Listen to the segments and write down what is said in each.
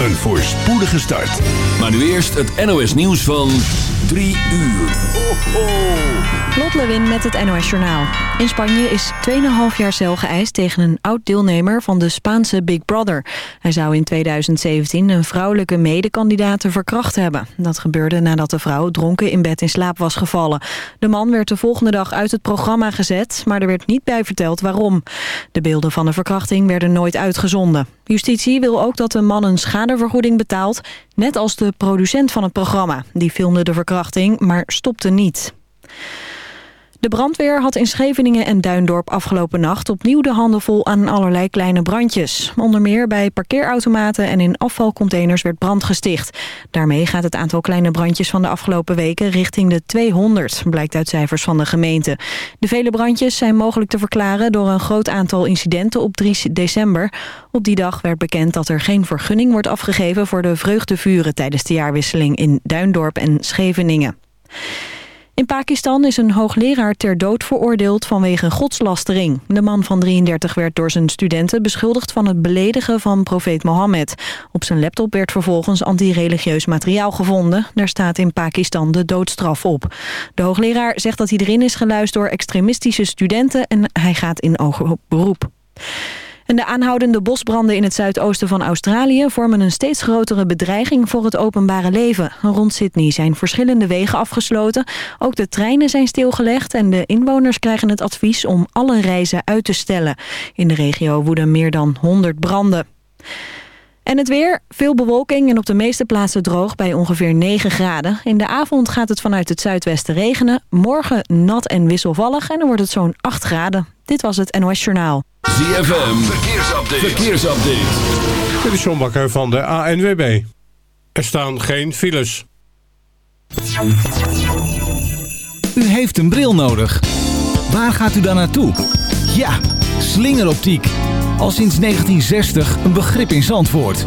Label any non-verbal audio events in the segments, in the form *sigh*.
een voorspoedige start. Maar nu eerst het NOS nieuws van 3 uur. Lot Lewin met het NOS Journaal. In Spanje is 2,5 jaar cel geëist tegen een oud-deelnemer van de Spaanse Big Brother. Hij zou in 2017 een vrouwelijke medekandidaat verkracht hebben. Dat gebeurde nadat de vrouw dronken in bed in slaap was gevallen. De man werd de volgende dag uit het programma gezet, maar er werd niet bij verteld waarom. De beelden van de verkrachting werden nooit uitgezonden. Justitie wil ook dat de man een schadevergoeding betaalt, net als de producent van het programma. Die filmde de verkrachting, maar stopte niet. De brandweer had in Scheveningen en Duindorp afgelopen nacht opnieuw de handen vol aan allerlei kleine brandjes. Onder meer bij parkeerautomaten en in afvalcontainers werd brand gesticht. Daarmee gaat het aantal kleine brandjes van de afgelopen weken richting de 200, blijkt uit cijfers van de gemeente. De vele brandjes zijn mogelijk te verklaren door een groot aantal incidenten op 3 december. Op die dag werd bekend dat er geen vergunning wordt afgegeven voor de vreugdevuren tijdens de jaarwisseling in Duindorp en Scheveningen. In Pakistan is een hoogleraar ter dood veroordeeld vanwege godslastering. De man van 33 werd door zijn studenten beschuldigd van het beledigen van profeet Mohammed. Op zijn laptop werd vervolgens anti-religieus materiaal gevonden. Daar staat in Pakistan de doodstraf op. De hoogleraar zegt dat hij erin is geluisterd door extremistische studenten en hij gaat in oog beroep. De aanhoudende bosbranden in het zuidoosten van Australië vormen een steeds grotere bedreiging voor het openbare leven. Rond Sydney zijn verschillende wegen afgesloten. Ook de treinen zijn stilgelegd en de inwoners krijgen het advies om alle reizen uit te stellen. In de regio woeden meer dan 100 branden. En het weer, veel bewolking en op de meeste plaatsen droog bij ongeveer 9 graden. In de avond gaat het vanuit het zuidwesten regenen. Morgen nat en wisselvallig en dan wordt het zo'n 8 graden. Dit was het NOS Journaal. ZFM, verkeersupdate. verkeersupdate. Dit is John Bakker van de ANWB. Er staan geen files. U heeft een bril nodig. Waar gaat u dan naartoe? Ja, slingeroptiek. Al sinds 1960 een begrip in Zandvoort.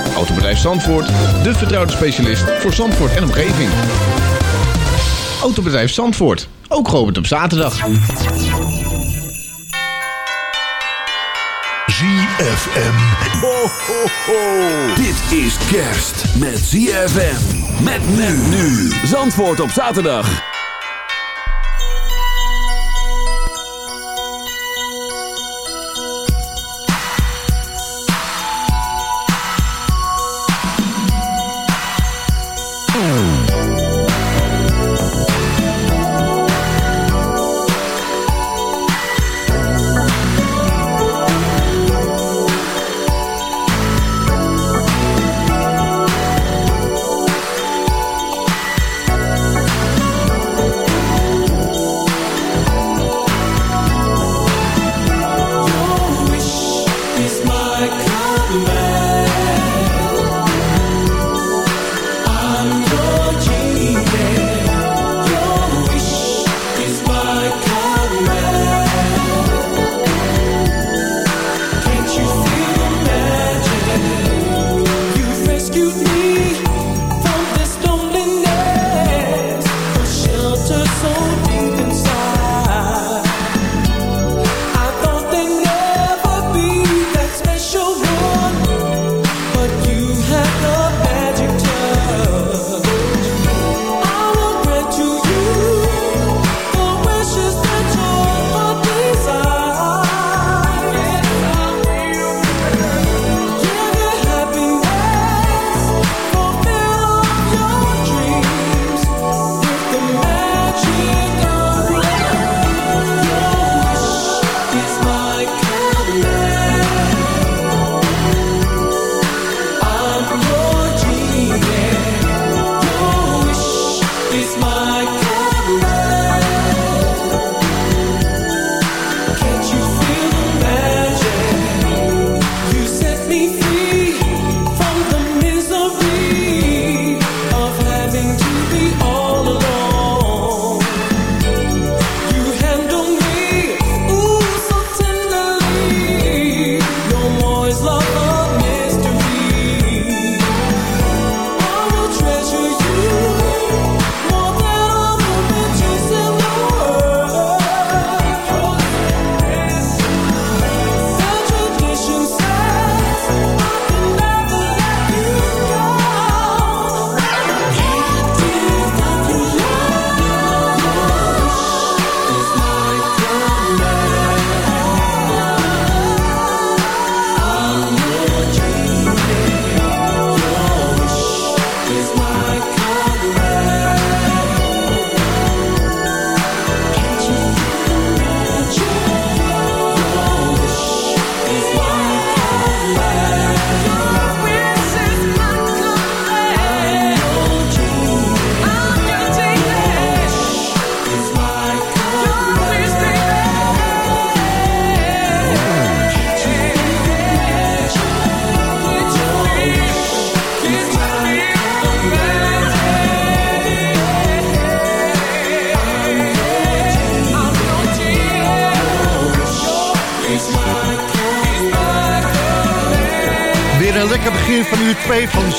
Autobedrijf Zandvoort, de vertrouwde specialist voor Zandvoort en omgeving. Autobedrijf Zandvoort, ook geopend op zaterdag. ZFM. Ho, ho, ho. Dit is kerst met ZFM. Met men nu. Zandvoort op zaterdag.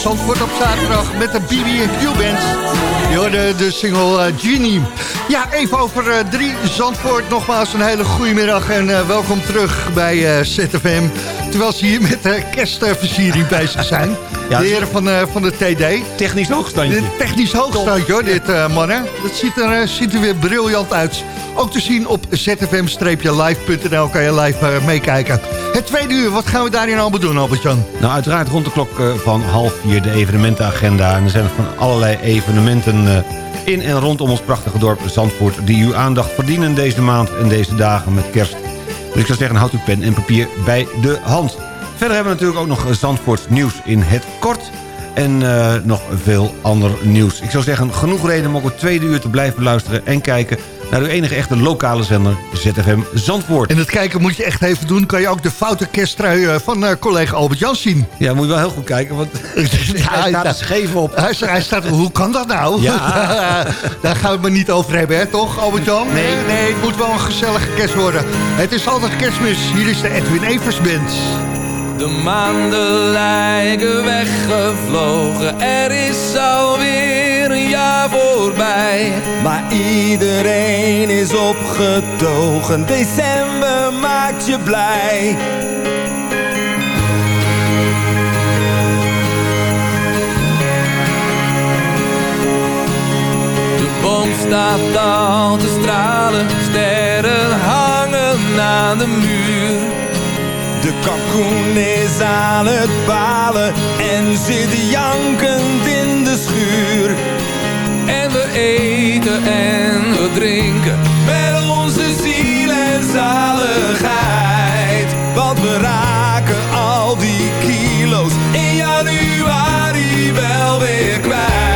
Zandvoort op zaterdag met de BB&Q-band. Je de single uh, Genie. Ja, even over uh, drie Zandvoort. Nogmaals een hele goede middag en uh, welkom terug bij ZFM. Terwijl ze hier met de kerstversiering bezig zijn. *laughs* Ja, de heren van, van de TD. Technisch hoogstandje. technisch hoogstandje hoor, dit mannen. Dat ziet er, ziet er weer briljant uit. Ook te zien op zfm-live.nl kan je live meekijken. Het tweede uur, wat gaan we daarin allemaal doen, Albert-Jan? Nou, uiteraard rond de klok eh, van half vier de evenementenagenda. En er zijn van allerlei evenementen eh, in en rondom ons prachtige dorp Zandvoort... die uw aandacht verdienen deze maand en deze dagen met kerst. Dus ik zou zeggen, houd uw pen en papier bij de hand. Verder hebben we natuurlijk ook nog Zandvoorts nieuws in het kort... En uh, nog veel ander nieuws. Ik zou zeggen, genoeg reden om ook het tweede uur te blijven luisteren... en kijken naar uw enige echte lokale zender ZFM Zandvoort. En het kijken moet je echt even doen. Kan je ook de foute kersttrui eh, van uh, collega Albert Jan zien. Ja, moet je wel heel goed kijken, want *laughs* hij staat er scheef op. Hij, hij, staat, hoe kan dat nou? Ja. *laughs* Daar gaan we het maar niet over hebben, hè, toch Albert Jan? Nee, nee, het moet wel een gezellige kerst worden. Het is altijd kerstmis. Hier is de Edwin Evers Band. De maanden lijken weggevlogen, er is alweer een jaar voorbij. Maar iedereen is opgetogen, december maakt je blij. De boom staat al te stralen, sterren hangen aan de muur. De kalkoen is aan het balen en zit jankend in de schuur. En we eten en we drinken met onze ziel en zaligheid. Want we raken al die kilo's in januari wel weer kwijt.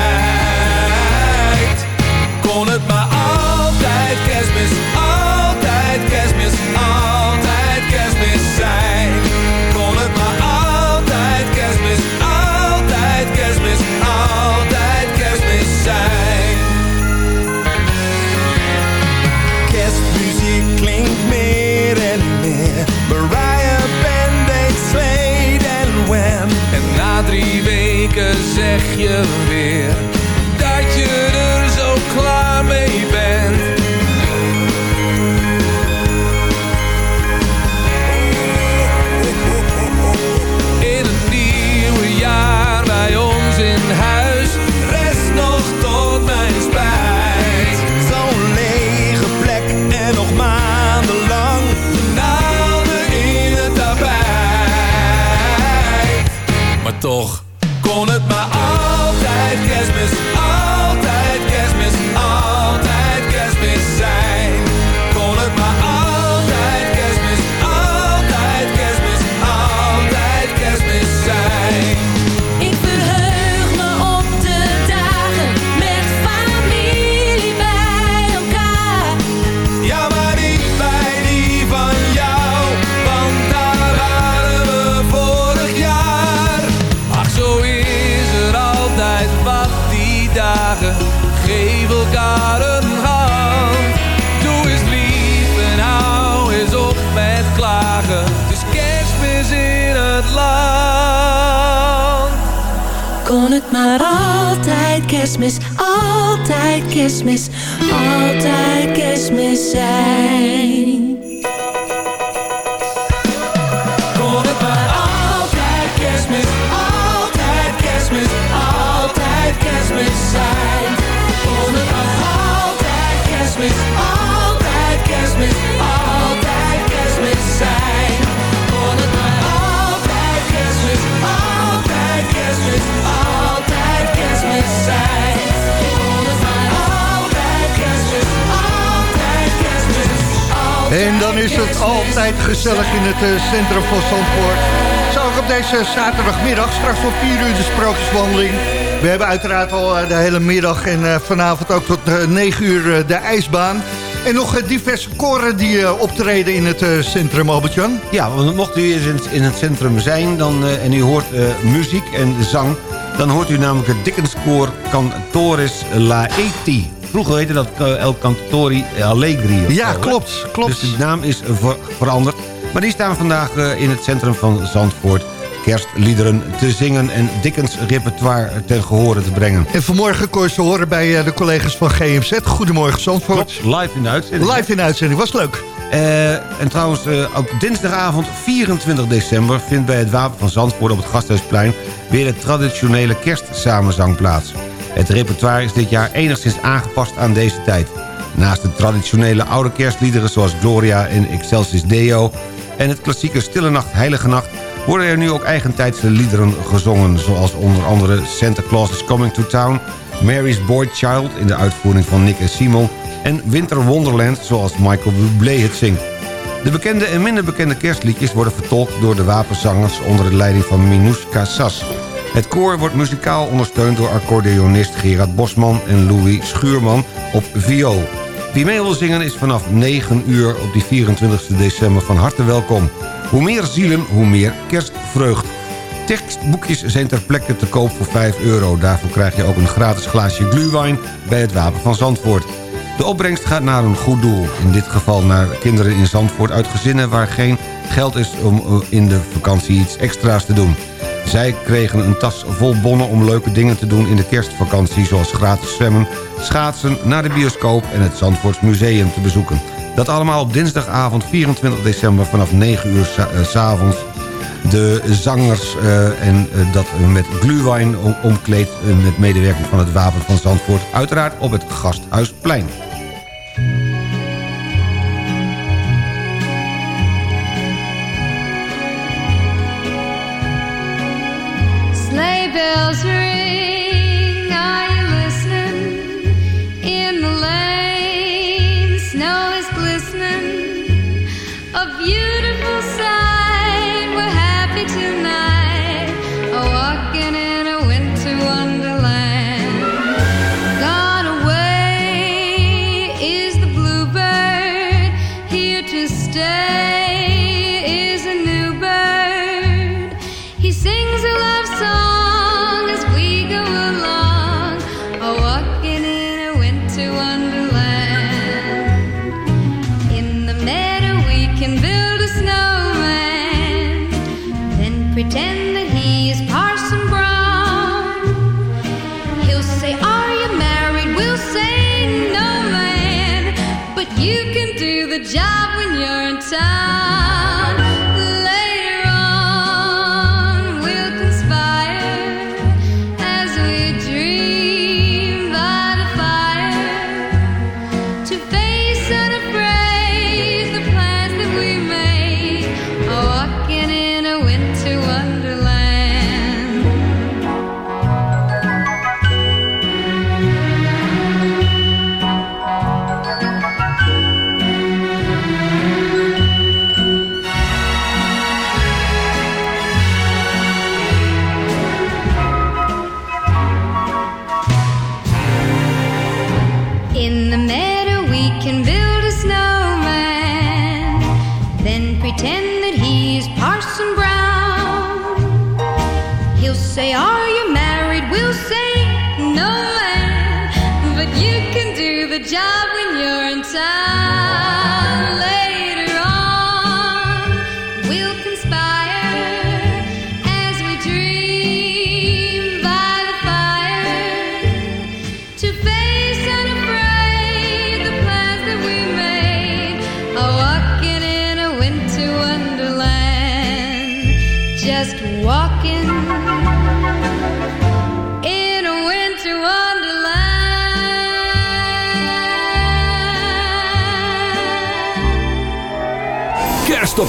En dan is het altijd gezellig in het eh, centrum van Zandvoort. Zo ook op deze zaterdagmiddag, straks om 4 uur de sprookjeswandeling. We hebben uiteraard al eh, de hele middag en eh, vanavond ook tot 9 uur de ijsbaan. En nog diverse koren die optreden in het centrum, Albert-Jan. Ja, want mocht u in, het centrum zijn dan, en u hoort muziek en zang... dan hoort u namelijk het Dickenskoor Cantores Laeti. Vroeger heette dat eh, El Cantori Allegri. of Ja, zo, hè? klopt, klopt. Dus de naam is ver- veranderd. Maar die staan vandaag eh, in het centrum van Zandvoort... kerstliederen te zingen en Dickens repertoire ten gehore te brengen. En vanmorgen kon je ze horen bij eh, de collega's van GMZ. Goedemorgen Zandvoort. Klopt, live in de uitzending. Live in de uitzending, was leuk. Eh, en trouwens, eh, op dinsdagavond 24 december... vindt bij het Wapen van Zandvoort op het Gasthuisplein... weer de traditionele kerstsamenzang plaats. Het repertoire is dit jaar enigszins aangepast aan deze tijd. Naast de traditionele oude kerstliederen zoals Gloria en Excelsis Deo... en het klassieke Stille Nacht, Heilige Nacht... worden er nu ook eigentijdse liederen gezongen... zoals onder andere Santa Claus is Coming to Town... Mary's Boy Child in de uitvoering van Nick en Simon... en Winter Wonderland zoals Michael Bublé het zingt. De bekende en minder bekende kerstliedjes worden vertolkt door de wapenzangers... onder de leiding van Minouska Sas. Het koor wordt muzikaal ondersteund door accordeonist Gerard Bosman en Louis Schuurman op viool. Wie mee wil zingen is vanaf 9 uur op die 24 december van harte welkom. Hoe meer zielen, hoe meer kerstvreugd. Tekstboekjes zijn ter plekke te koop voor 5 euro. Daarvoor krijg je ook een gratis glaasje glühwein bij het Wapen van Zandvoort. De opbrengst gaat naar een goed doel. In dit geval naar kinderen in Zandvoort uit gezinnen waar geen geld is om eh, in de vakantie iets extra's te doen. Zij kregen een tas vol bonnen om leuke dingen te doen in de kerstvakantie... zoals gratis zwemmen, schaatsen, naar de bioscoop en het Zandvoorts Museum te bezoeken. Dat allemaal op dinsdagavond 24 december vanaf 9 uur s eh. De zangers eh, en eh, dat met om- omkleed met medewerking van het Wapen van Zandvoort. Uiteraard op het Gasthuisplein.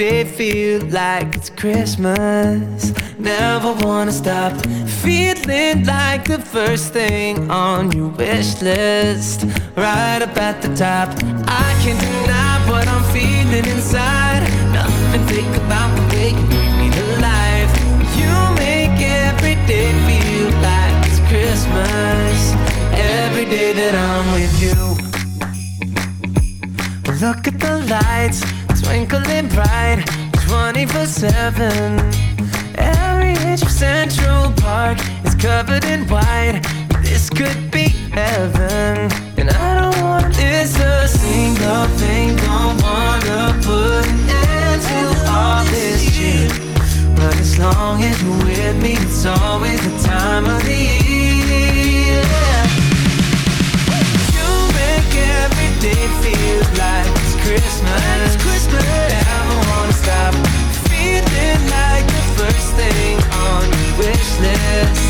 Day feel like it's Christmas. Never wanna stop feeling like the first thing on your wish list. Right up at the top. I can't deny what I'm feeling inside. Nothing think about the way you bring me to life. You make every day feel like it's Christmas. Every day that I'm with you. Look at the lights, twinkling bright, 24 7. Every inch of Central Park is covered in white. This could be heaven. And I don't wanna miss a single thing. Don't wanna put an end to all this cheer. But as long as you're with me, it's always the time of the year. You make every day feel like Christmas. It's Christmas. Wanna stop feeling like the first thing on your.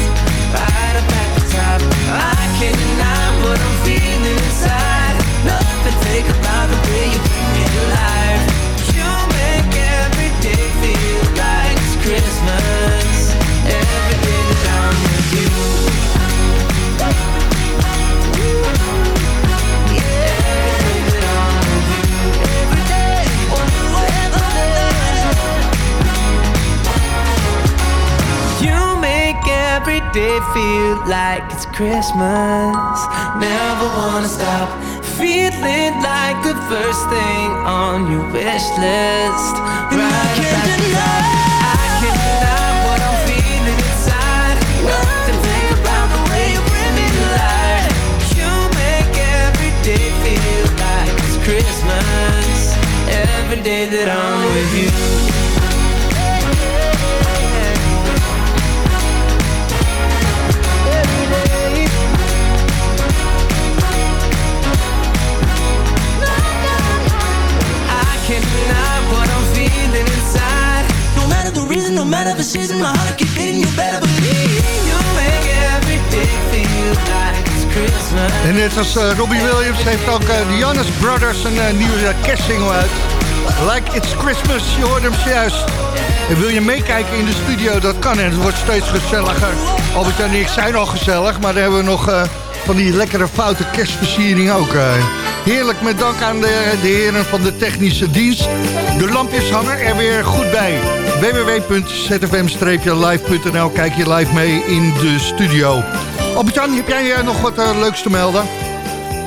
Right up at the top. I can't deny what I'm feeling inside. Nothing fake about the way you bring me. Day feel like it's Christmas. Never wanna stop feeling like the first thing on your wish list. Right at the top. I can't deny what I'm feeling inside. Nothing think about the way you bring me to life. You make every day feel like it's Christmas. Every day that I'm with you. Matter the my heart keep. You better believe you make every day feel like it's Christmas. En net als eh, Robbie Williams heeft ook eh, de Jonas Brothers een eh, nieuwe kerstsingle uit. Like It's Christmas, je hoort hem juist. En wil je meekijken in de studio, dat kan en het wordt steeds gezelliger. Albert en ik zijn al gezellig, maar dan hebben we nog van die lekkere foute kerstversiering ook. Heerlijk met dank aan de, de heren van de technische dienst. De lampjes hangen er weer goed bij. www.zfm-live.nl Kijk je live mee in de studio. Albert-Jan, heb jij eh, nog wat eh, leuks te melden?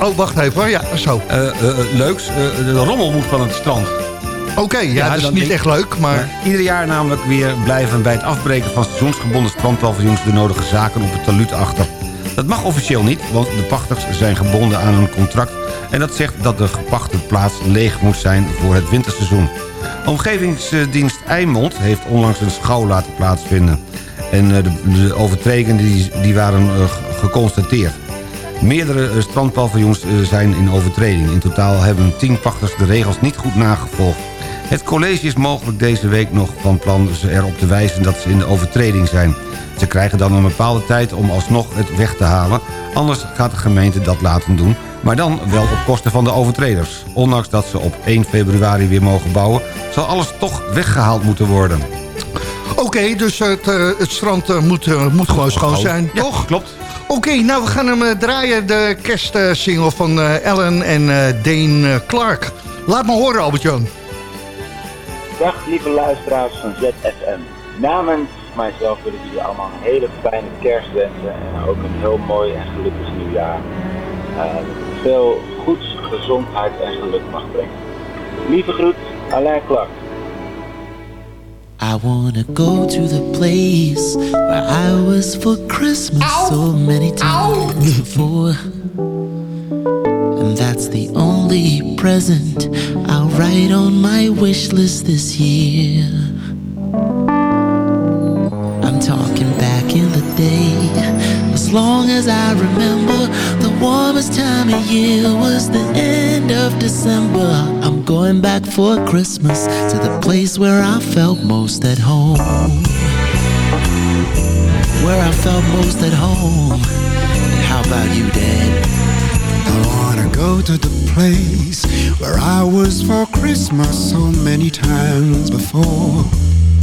Oh, wacht even hoor. Ja, zo. Eh, leuks, de rommel moet van het strand. Oké, ja, dat is niet echt leuk, maar... Ieder jaar namelijk weer blijven bij het afbreken van seizoensgebonden strandpaviljoens de nodige zaken op het taluut achter. Dat mag officieel niet, want de pachters zijn gebonden aan een contract... en dat zegt dat de gepachte plaats leeg moet zijn voor het winterseizoen. Omgevingsdienst Eimond heeft onlangs een schouw laten plaatsvinden. En eh, de, overtredingen die, die waren eh, geconstateerd. Meerdere eh, strandpaviljoens zijn in overtreding. In totaal hebben tien pachters de regels niet goed nagevolgd. Het college is mogelijk deze week nog van plan ze erop te wijzen dat ze in de overtreding zijn. Ze krijgen dan een bepaalde tijd om alsnog het weg te halen. Anders gaat de gemeente dat laten doen. Maar dan wel op kosten van de overtreders. Ondanks dat ze op 1 februari weer mogen bouwen... zal alles toch weggehaald moeten worden. Oké, dus het, eh, het strand eh, moet, eh, moet gewoon schoon zijn, Ja, toch? klopt. Oké, nou we gaan hem draaien, de kerstsingle van eh, Ellen en eh, Dane Clark. Laat me horen, Albert-Jan. Dag lieve luisteraars van ZFM. Namens mijzelf wil ik jullie allemaal een hele fijne kerst wensen en ook een heel mooi en gelukkig nieuwjaar. Veel goeds, gezondheid en geluk mag brengen. Lieve groet, Alain Clark. I wanna go to the place where I was for Christmas so many times before. And that's the only present I'll write on my wish list this year. I'm talking back in the day. Long as I remember, the warmest time of year was the end of December. I'm going back for Christmas to the place where I felt most at home. Where I felt most at home. How about you, Dad? I wanna go to the place where I was for Christmas so many times before.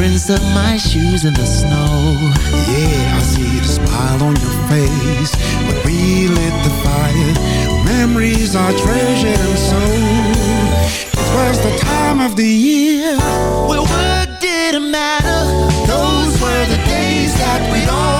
prints of my shoes in the snow. Yeah, I see the smile on your face when we lit the fire. Memories are treasured and so it was the time of the year where work didn't matter. Those were the days that we'd all be together. The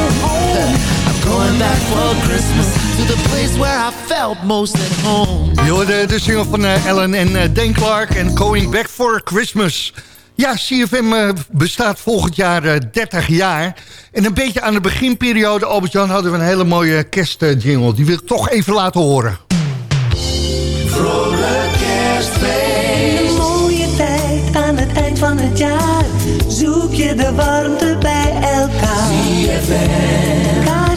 Going back for Christmas to the place where I felt most at home. Je hoorde de single van eh, Ellen en eh, Dane Clark en Going Back for Christmas. Ja, CFM eh, bestaat volgend jaar eh, 30 jaar. En een beetje aan de beginperiode, Albert-Jan, hadden we een hele mooie kerstjingle. Die wil ik toch even laten horen. Vrolijk kerstfeest. Een mooie tijd aan het eind van het jaar. Zoek je de warmte bij.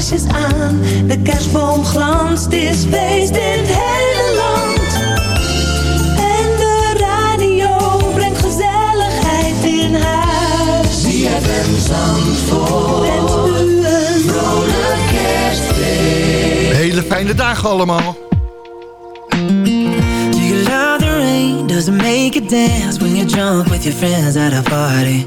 Kaarsjes aan, de kerstboom glanst. Het is feest in het hele land. En de radio brengt gezelligheid in huis. ZFM Zandvoort. Wens u een vrolijk kerstfeest. Hele fijne dagen allemaal. Do you love the rain? Does it make you dance when you're drunk with your friends at a party?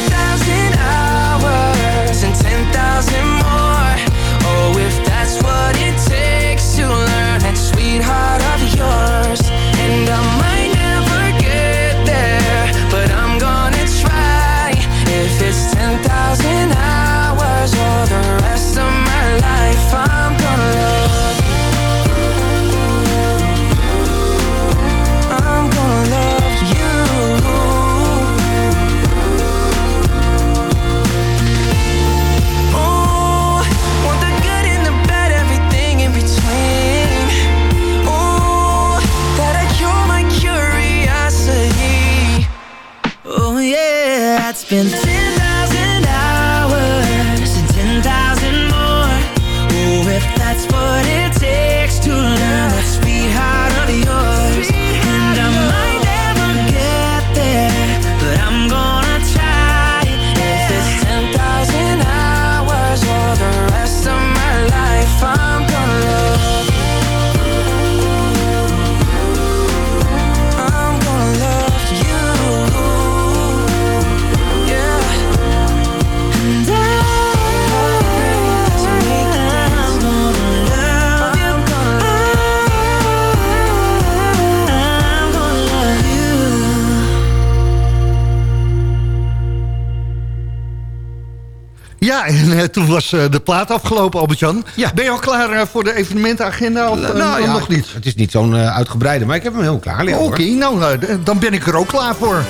Ja, en eh, toen was eh, de plaat afgelopen, Albert-Jan. Ben je al klaar eh, voor de evenementenagenda of Nou ja, nog niet? Het is niet zo'n uitgebreide, maar ik heb hem heel klaar liggen. Oké, nou, dan ben ik er ook klaar voor.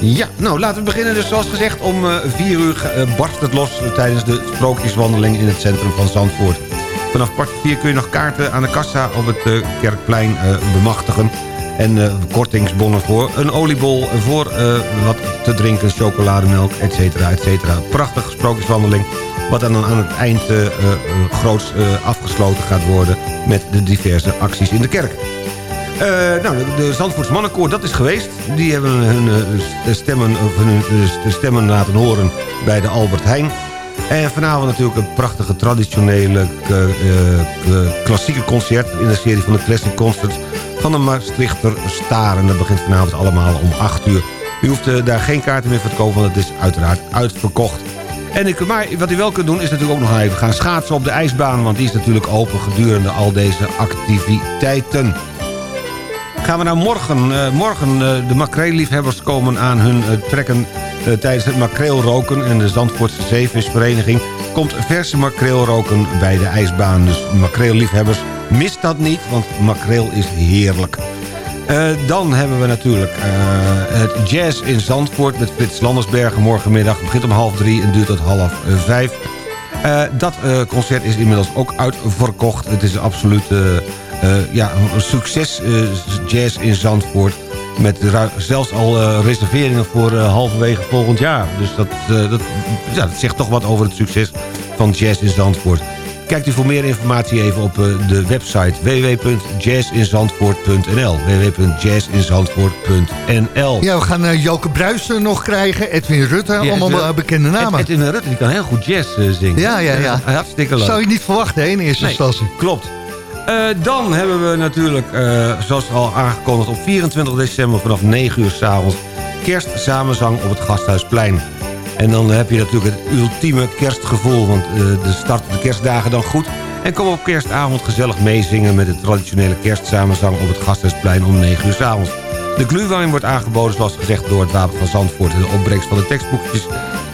Ja, nou laten we beginnen. Dus zoals gezegd, om eh, vier uur barst het los tijdens de sprookjeswandeling in het centrum van Zandvoort. Vanaf kwart voor vier kun je nog kaarten aan de kassa op het Kerkplein bemachtigen. En eh, kortingsbonnen voor een oliebol, voor eh, wat te drinken, chocolademelk, et cetera, et cetera. Prachtige sprookjeswandeling, wat dan aan het eind eh, groots afgesloten gaat worden met de diverse acties in de kerk. Nou, de, Zandvoorts Mannenkoor, dat is geweest. Die hebben hun stemmen, hun, stemmen laten horen bij de Albert Heijn. En vanavond natuurlijk een prachtige traditionele eh, eh, klassieke concert... in de serie van de Classic Concerts van de Maastrichter Staren. Dat begint vanavond allemaal om 8 uur. U hoeft eh, daar geen kaarten meer voor te kopen, want het is uiteraard uitverkocht. En ik, maar wat u wel kunt doen is natuurlijk ook nog even gaan schaatsen op de ijsbaan... want die is natuurlijk open gedurende al deze activiteiten. Gaan we naar morgen. Eh, morgen eh, de makreelliefhebbers komen aan hun eh, trekken eh, tijdens het makreelroken. En de Zandvoortse Zeevisvereniging komt verse makreelroken bij de ijsbaan. Dus makreelliefhebbers, mis dat niet, want makreel is heerlijk. Eh, dan hebben we natuurlijk eh, het jazz in Zandvoort met Frits Landersbergen morgenmiddag. Begint om half drie en duurt tot half eh, vijf. Eh, dat eh, concert is inmiddels ook uitverkocht. Het is absoluut eh, eh, ja, een succes eh, jazz in Zandvoort. Met zelfs al eh, reserveringen voor eh, halverwege volgend jaar. Dus dat, eh, dat, ja, dat zegt toch wat over het succes van jazz in Zandvoort. Kijkt u voor meer informatie even op de website www.jazzinzandvoort.nl www.jazzinzandvoort.nl Ja, we gaan Joke Bruisen nog krijgen, Edwin Rutte, allemaal Edwin- bekende namen. Ed- Edwin Rutte die kan heel goed jazz zingen. Ja, ja, ja. Hartstikke leuk. Zou je niet verwachten hè, in eerste Nee, instantie. klopt. Eh, dan hebben we natuurlijk, eh, zoals al aangekondigd... op 24 december vanaf 9 uur s'avonds... kerstsamenzang op het Gasthuisplein. En dan heb je natuurlijk het ultieme kerstgevoel... want eh, de start de kerstdagen dan goed... en kom op kerstavond gezellig meezingen... met de traditionele kerstsamenzang op het Gasthuisplein om 9 uur s'avonds. De glühwein wordt aangeboden, zoals gezegd, door het Wapen van Zandvoort. De opbrengst van de tekstboekjes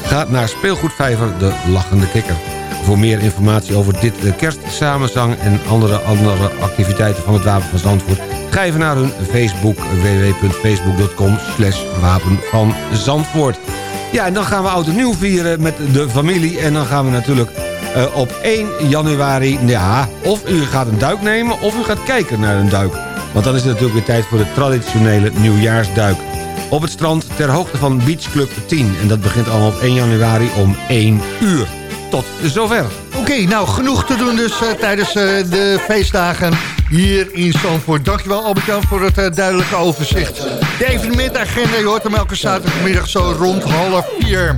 gaat naar speelgoedvijver De Lachende Kikker. Voor meer informatie over dit eh, kerstsamenzang en andere, andere activiteiten van het Wapen van Zandvoort... ga even naar hun Facebook www.facebook.com slash wapen van Zandvoort. Ja, en dan gaan we oud en nieuw vieren met de familie. En dan gaan we natuurlijk uh, op 1 januari... Ja, of u gaat een duik nemen of u gaat kijken naar een duik. Want dan is het natuurlijk weer tijd voor de traditionele nieuwjaarsduik. Op het strand ter hoogte van Beach Club 10. En dat begint allemaal op 1 januari om 1 uur. Tot zover. Oké, nou genoeg te doen dus uh, tijdens uh, de feestdagen hier in Zandvoort. Dankjewel Albert-Jan voor het uh, duidelijke overzicht. De evenementagenda, je hoort hem elke zaterdagmiddag zo rond half vier.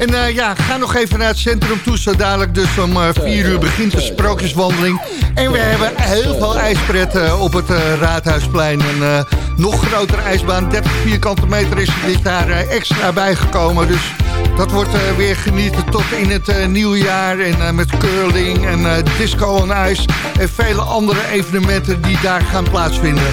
En uh, ja, ga nog even naar het centrum toe. Zo dadelijk dus om uh, 4 uur begint de sprookjeswandeling. En we hebben heel veel ijspret uh, op het Raadhuisplein. Een nog grotere ijsbaan, 30 vierkante meter is er dit jaar extra bijgekomen. Dus dat wordt weer genieten tot in het nieuwe jaar. En met curling en disco on ijs. En vele andere evenementen die daar gaan plaatsvinden.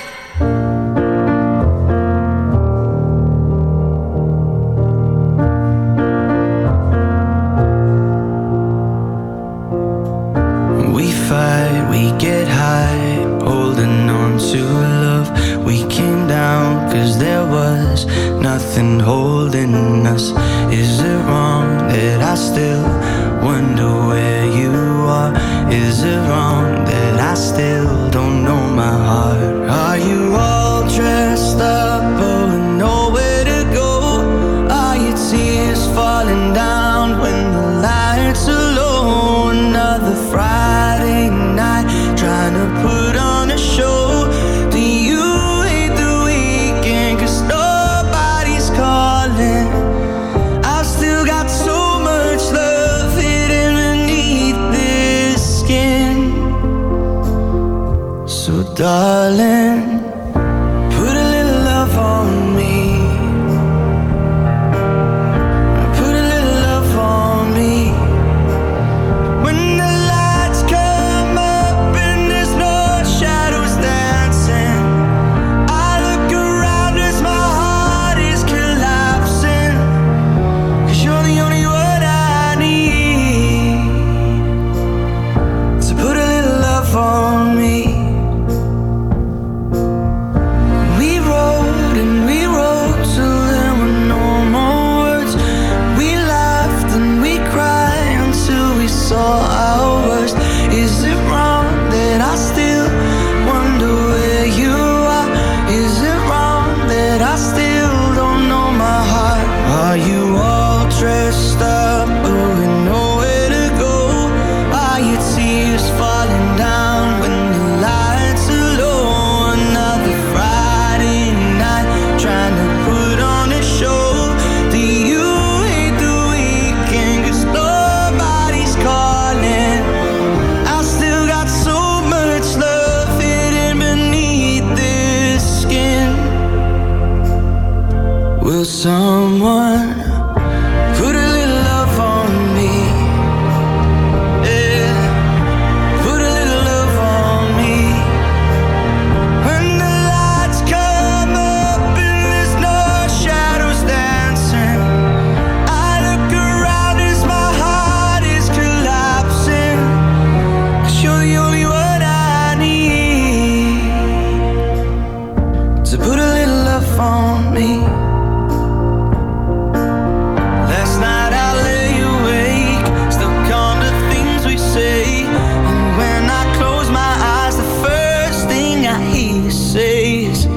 Say is,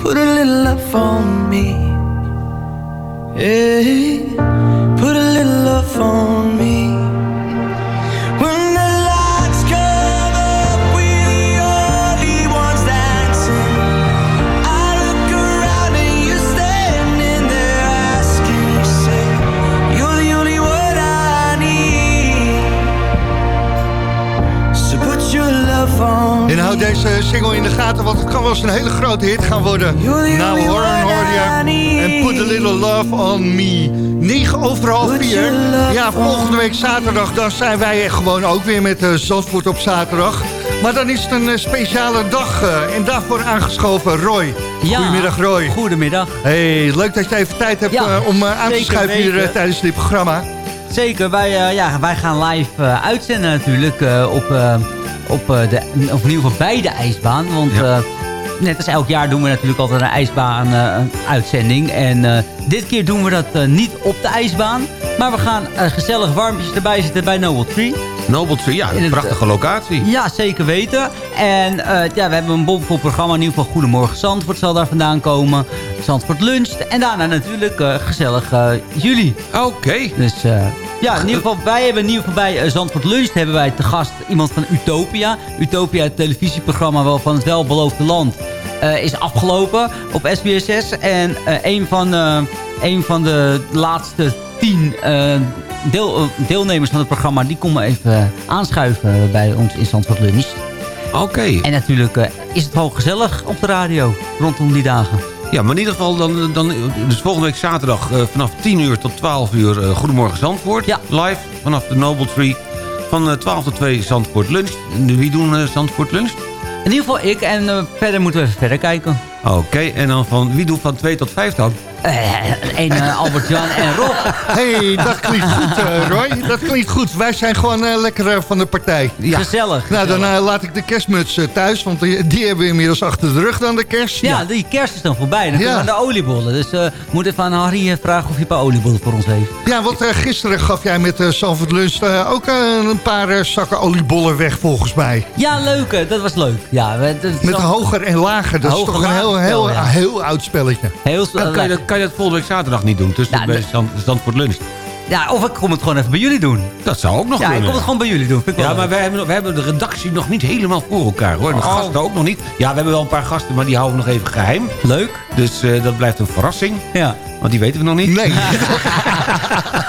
Put a little love on me. Hey, put a little love on me. When the lights come up, we're the only ones dancing. I look around and you're standing there asking yourself, You're the only one I need. So put your love on En houd deze single in de gaten, kan wel eens een hele grote hit gaan worden. Nou, Warren hoor je. En Put a Little Love on Me. 9 over half 4. Ja, volgende week zaterdag, dan zijn wij er gewoon ook weer met uh, Zandvoort op zaterdag. Maar dan is het een eh, speciale dag. eh, en daarvoor aangeschoven Roy. Ja, Goedemiddag Roy. Goedemiddag. Hey, leuk dat je even tijd hebt Ja, eh, om eh, aan te schuiven hier weten. eh, tijdens dit programma. Zeker, wij, eh, ja, wij gaan live eh, uitzenden natuurlijk eh, op, eh, op, eh, de, of in ieder geval bij de ijsbaan. Want eh, net als elk jaar doen we natuurlijk altijd een ijsbaan eh, uitzending. En eh, dit keer doen we dat eh, niet op de ijsbaan. Maar we gaan gezellig warmpjes erbij zitten bij Noble Tree. Noble Tree, ja, een prachtige locatie. Ja, zeker weten. En ja, we hebben een bomvol programma. In ieder geval Goedemorgen Zandvoort zal daar vandaan komen. Zandvoort luncht. En daarna natuurlijk eh, gezellig eh, jullie. Oké. Dus eh, ja, in ieder geval, wij hebben in ieder geval bij Zandvoort Lunch hebben wij te gast iemand van Utopia. Utopia, het televisieprogramma wel van het welbeloofde land, is afgelopen op SBS6. En een, van, een van de laatste tien deel, deelnemers van het programma, die komen even aanschuiven bij ons in Zandvoort Lunch. Oké. En natuurlijk is het gewoon gezellig op de radio rondom die dagen. Ja, maar in ieder geval, dan, dan, dus volgende week zaterdag eh, vanaf 10 uur tot 12 uur eh, Goedemorgen Zandvoort. Ja. Live vanaf de Noble Tree. Van eh, 12 tot 2 Zandvoort Lunch. Wie doen eh, Zandvoort Lunch? In ieder geval ik en eh, verder moeten we even verder kijken. Oké, en dan van, wie doet van 2 tot 5 dan? Eh, en eh, Albert-Jan en Rob. hey, dat klinkt goed, eh, Roy. Dat klinkt goed. Wij zijn gewoon eh, lekker van de partij. Gezellig. Nou, dan laat ik de kerstmuts thuis, want die, die hebben we inmiddels achter de rug dan de kerst. Ja, die kerst is dan voorbij. Dan Ja. kunnen we aan de oliebollen. Dus eh moet even aan Harry vragen of hij een paar oliebollen voor ons heeft. Ja, want gisteren gaf jij met uh, Lunch ook een paar zakken oliebollen weg volgens mij. Ja, leuk. Dat was leuk. Ja, we- Met zo- hoger en lager. Dat Hoger, is toch een heel, heel, ja. heel oud spelletje. Heel Dan kan je, dat, kan je dat volgende week zaterdag niet doen. Tussen Ja, bij de- Zand, Zandvoort Lunch. Ja, of ik kom het gewoon even bij jullie doen. Dat zou ook nog Ja, ik kunnen. kom het gewoon bij jullie doen. Ik Ja, maar wij hebben, wij hebben de redactie nog niet helemaal voor elkaar, hoor. De Oh. gasten ook nog niet. Ja, we hebben wel een paar gasten, maar die houden we nog even geheim. Leuk. Dus eh, dat blijft een verrassing. Ja. Want die weten we nog niet. Nee. *laughs*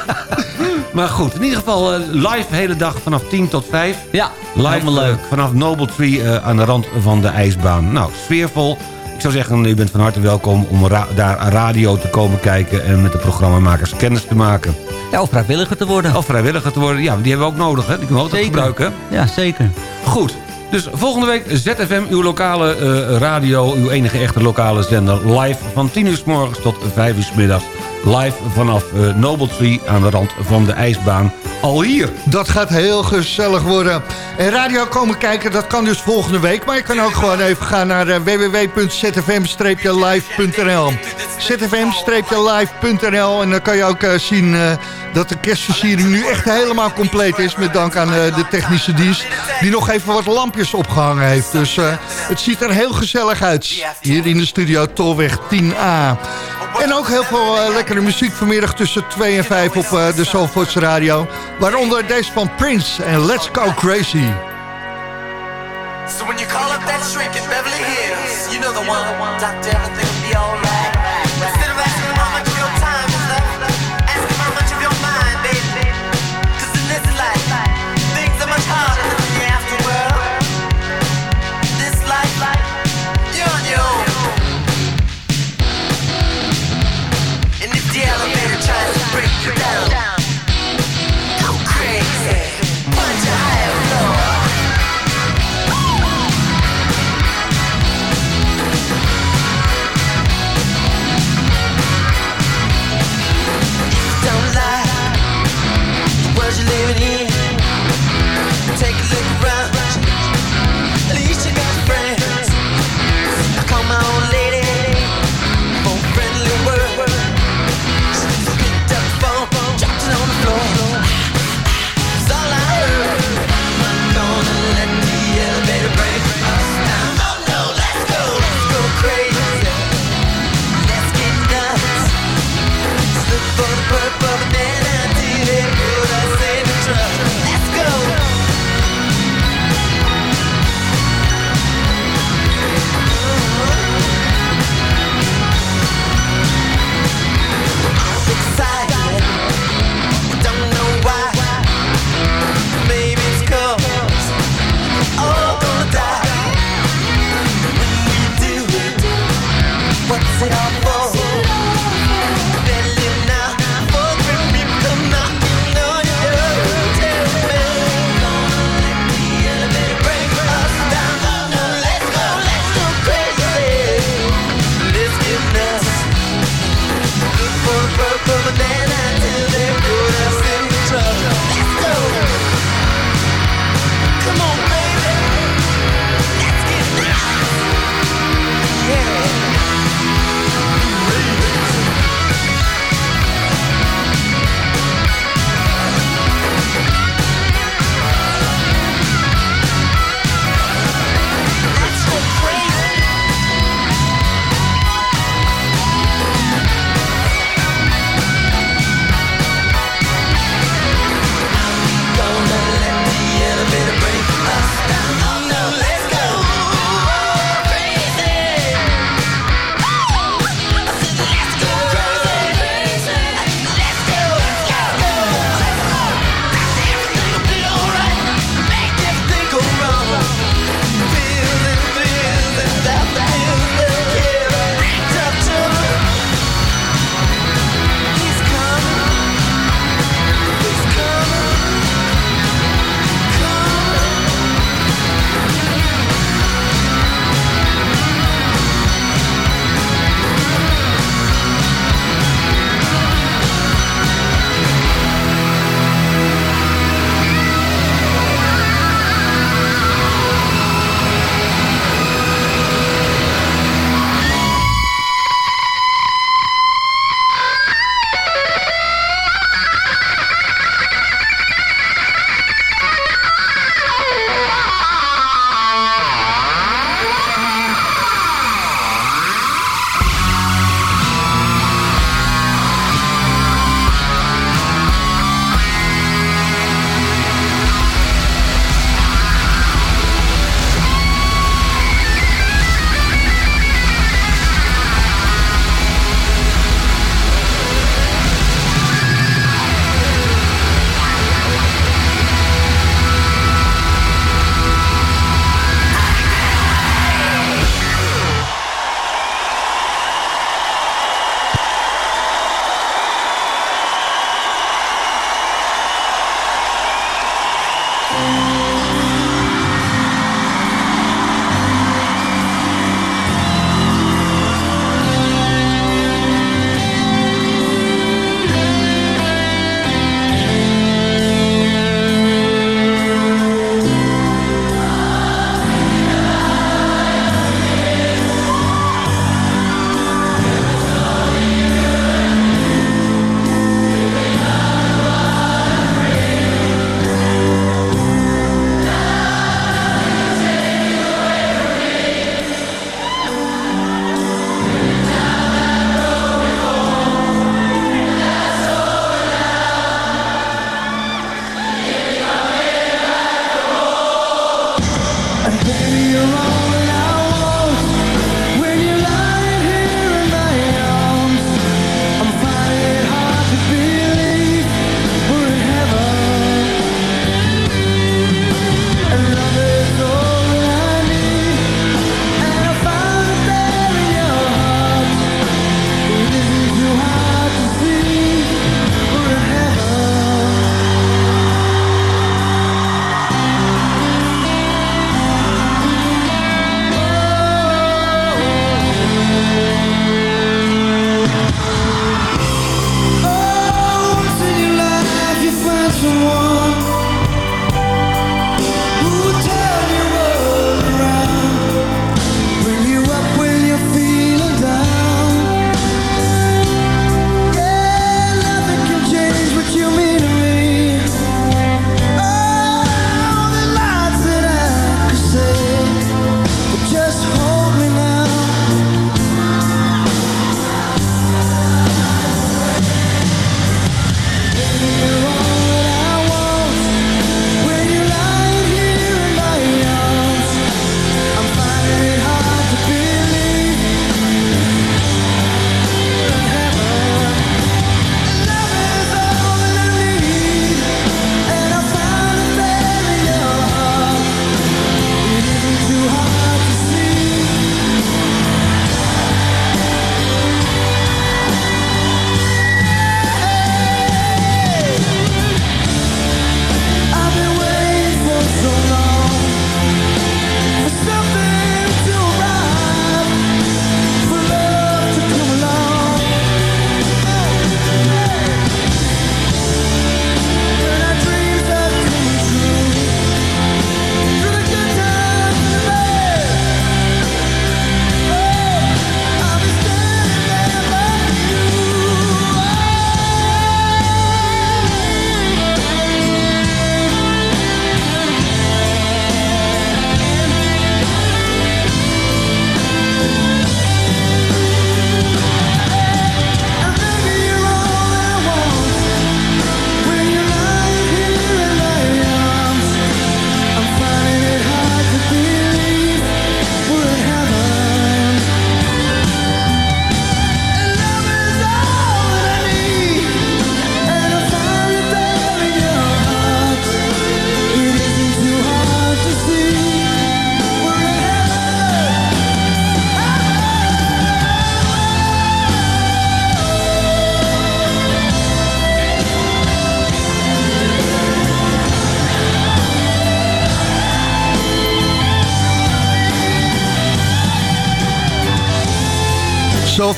*laughs* maar goed, in ieder geval eh, live de hele dag vanaf 10 tot 5. Ja, Live helemaal leuk. eh, vanaf Noble Tree eh, aan de rand van de ijsbaan. Nou, sfeervol. Ik zou zeggen, u bent van harte welkom om ra- daar aan radio te komen kijken... en met de programmamakers kennis te maken. Ja, of vrijwilliger te worden. Of vrijwilliger te worden. Ja, die hebben we ook nodig, hè? Die kunnen we altijd Zeker. gebruiken. Ja, zeker. Goed. Dus volgende week ZFM, uw lokale eh, radio, uw enige echte lokale zender... live van 10 uur s morgens tot 5 uur s middags. Live vanaf Tree aan de rand van de ijsbaan. Al hier. Dat gaat heel gezellig worden. En radio komen kijken, dat kan dus volgende week. Maar je kan ook gewoon even gaan naar eh, www.zfm-live.nl zfm-live.nl En dan kan je ook eh, zien dat de kerstversiering nu echt helemaal compleet is. Met dank aan de technische dienst. Die nog even wat lampjes opgehangen heeft. Dus het ziet er heel gezellig uit. Hier in de studio Tolweg 10A. En ook heel veel eh, lekkere muziek vanmiddag tussen 2 en 5 op eh, de Zalvoorts Radio. Waaronder deze van Prince en Let's Go Crazy. So when you call up that shrink in Beverly Hills, you know the one. Doctor, everything will be alright.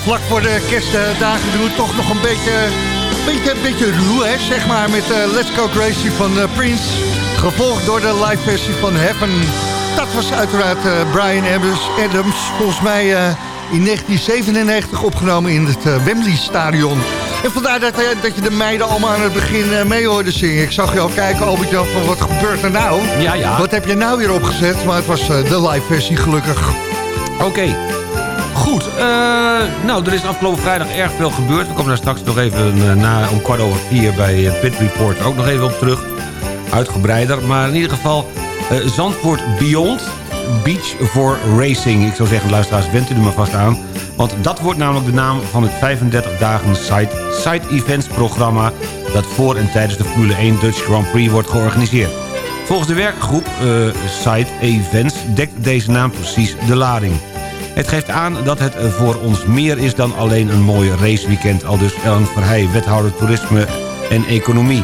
Vlak voor de kerstdagen doen we toch nog een beetje, beetje, beetje ruw, hè, zeg maar. Met eh, Let's Go Crazy van eh, Prince. Gevolgd door de live versie van Heaven. Dat was uiteraard eh, Brian Adams, Adams. Volgens mij in 1997 opgenomen in het Wembley Stadion. En vandaar dat, dat je de meiden allemaal aan het begin mee hoorde zingen. Ik zag je al kijken, Albert-Jan, van wat gebeurt er nou? Ja, ja. Wat heb je nou weer opgezet? Maar het was de live versie gelukkig. Oké. Goed, eh, nou, er is afgelopen vrijdag erg veel gebeurd. We komen daar straks nog even eh, na, om kwart over vier bij eh, Pit Report ook nog even op terug. Uitgebreider, maar in ieder geval Zandvoort Beyond Beach for Racing. Ik zou zeggen, luisteraars, went u er maar vast aan. Want dat wordt namelijk de naam van het 35 dagen side, side events programma... dat voor en tijdens de Formule 1 Dutch Grand Prix wordt georganiseerd. Volgens de werkgroep Side Events dekt deze naam precies de lading. Het geeft aan dat het voor ons meer is dan alleen een mooi raceweekend... al dus Ellen Verheij, wethouder toerisme en economie.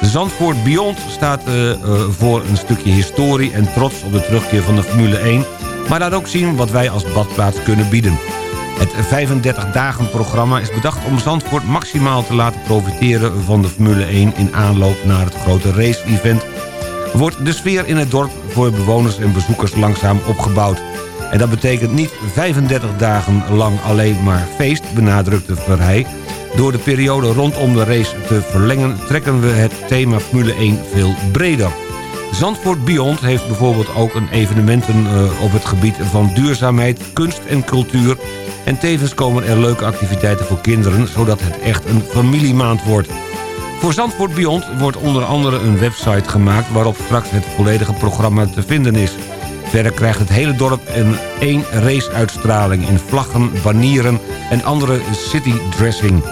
Zandvoort Beyond staat eh, eh, voor een stukje historie en trots op de terugkeer van de Formule 1... maar laat ook zien wat wij als badplaats kunnen bieden. Het 35-dagen-programma is bedacht om Zandvoort maximaal te laten profiteren van de Formule 1... in aanloop naar het grote race-event wordt de sfeer in het dorp voor bewoners en bezoekers langzaam opgebouwd. En dat betekent niet 35 dagen lang alleen maar feest, benadrukte Verheij. Door de periode rondom de race te verlengen trekken we het thema Formule 1 veel breder. Zandvoort Beyond heeft bijvoorbeeld ook een evenementen eh, op het gebied van duurzaamheid, kunst en cultuur. En tevens komen er leuke activiteiten voor kinderen, zodat het echt een familiemaand wordt. Voor Zandvoort Beyond wordt onder andere een website gemaakt... waarop straks het volledige programma te vinden is. Verder krijgt het hele dorp een één raceuitstraling... in vlaggen, banieren en andere citydressing.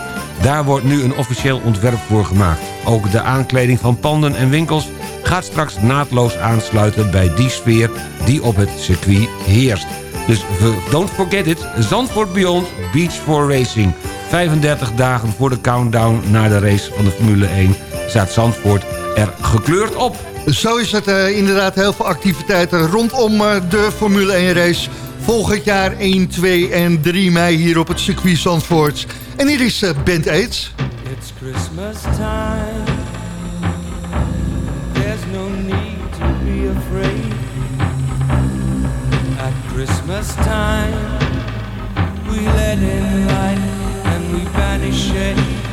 Daar wordt nu een officieel ontwerp voor gemaakt. Ook de aankleding van panden en winkels gaat straks naadloos aansluiten... bij die sfeer die op het circuit heerst. Dus don't forget it, Zandvoort Beyond Beach for Racing... 35 dagen voor de countdown naar de race van de Formule 1... staat Zandvoort er gekleurd op. Zo is het eh, inderdaad heel veel activiteiten rondom eh, de Formule 1 race. Volgend jaar 1, 2 en 3 mei hier op het circuit Zandvoort. En hier is uh, Band Aids. It's Christmas time. There's no need to be afraid. At Christmas time, we let in light and we banish shade.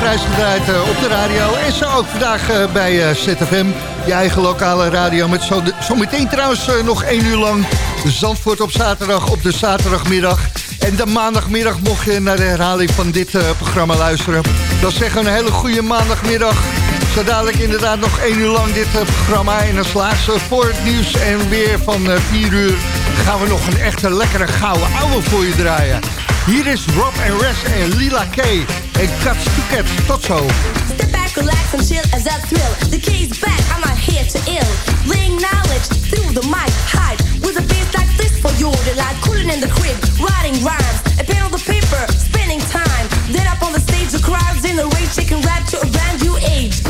grijs gedraaid eh, op de radio. En zo ook vandaag eh, bij eh, ZFM, je eigen lokale radio. Met zometeen zo trouwens nog één uur lang Zandvoort op zaterdag, op de zaterdagmiddag. En de maandagmiddag mocht je naar de herhaling van dit programma luisteren. Dan zeggen we een hele goede maandagmiddag. Zo dadelijk inderdaad nog één uur lang dit programma. En als ze voor het nieuws en weer van 4 uur... gaan we nog een echte lekkere gouden ouwe voor je draaien. Hier is Rob en Res en Lila K. en Cats to Cats. Tot zo. Step back, relax and chill as I thrill. The key's back, I'm not here to ill. Bring knowledge through the mic, hide. With a beat like this for your delight. Cooling in the crib, writing rhymes. A pen on the paper, spending time. Then up on the stage, the crowd's in the rage. Taking rap to a brand new age.